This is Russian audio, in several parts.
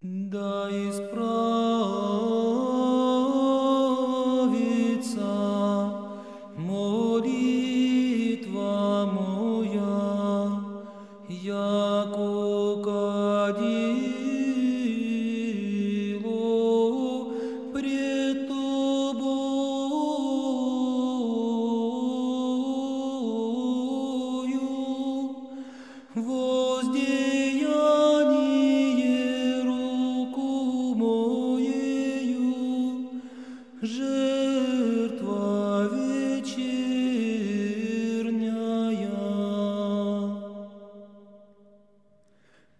Да исправится молитва моя, яко жертва вечерняя.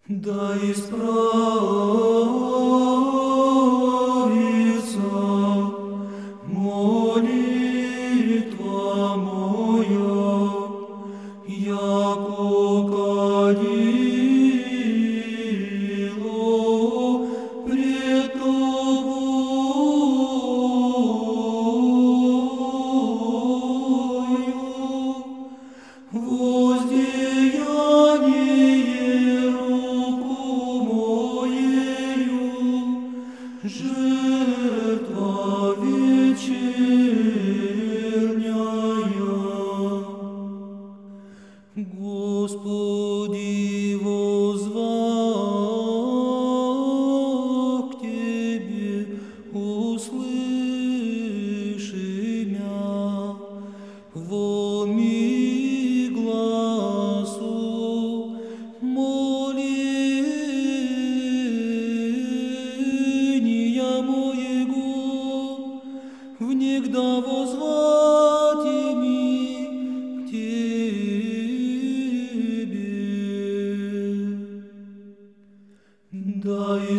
Да исправится молитва моя, яко кадит.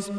sois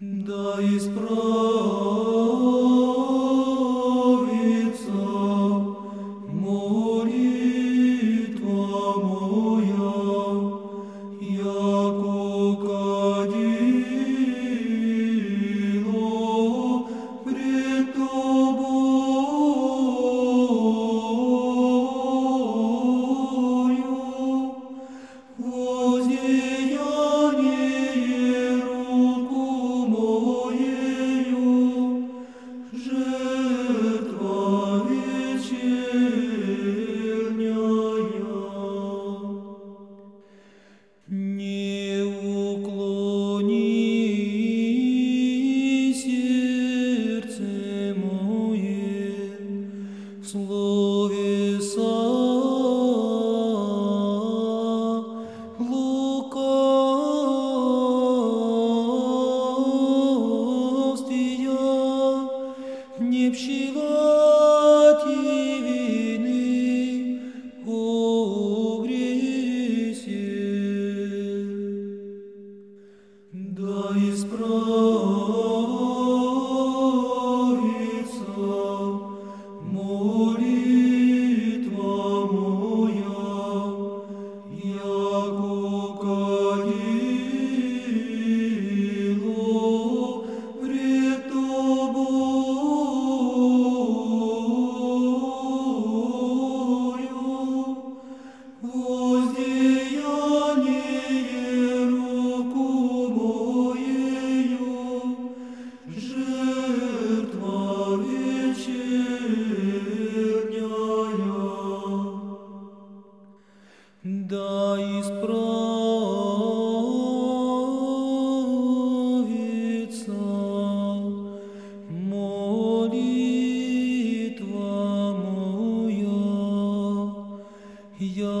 Да исправь. да исправится молитва моя. Я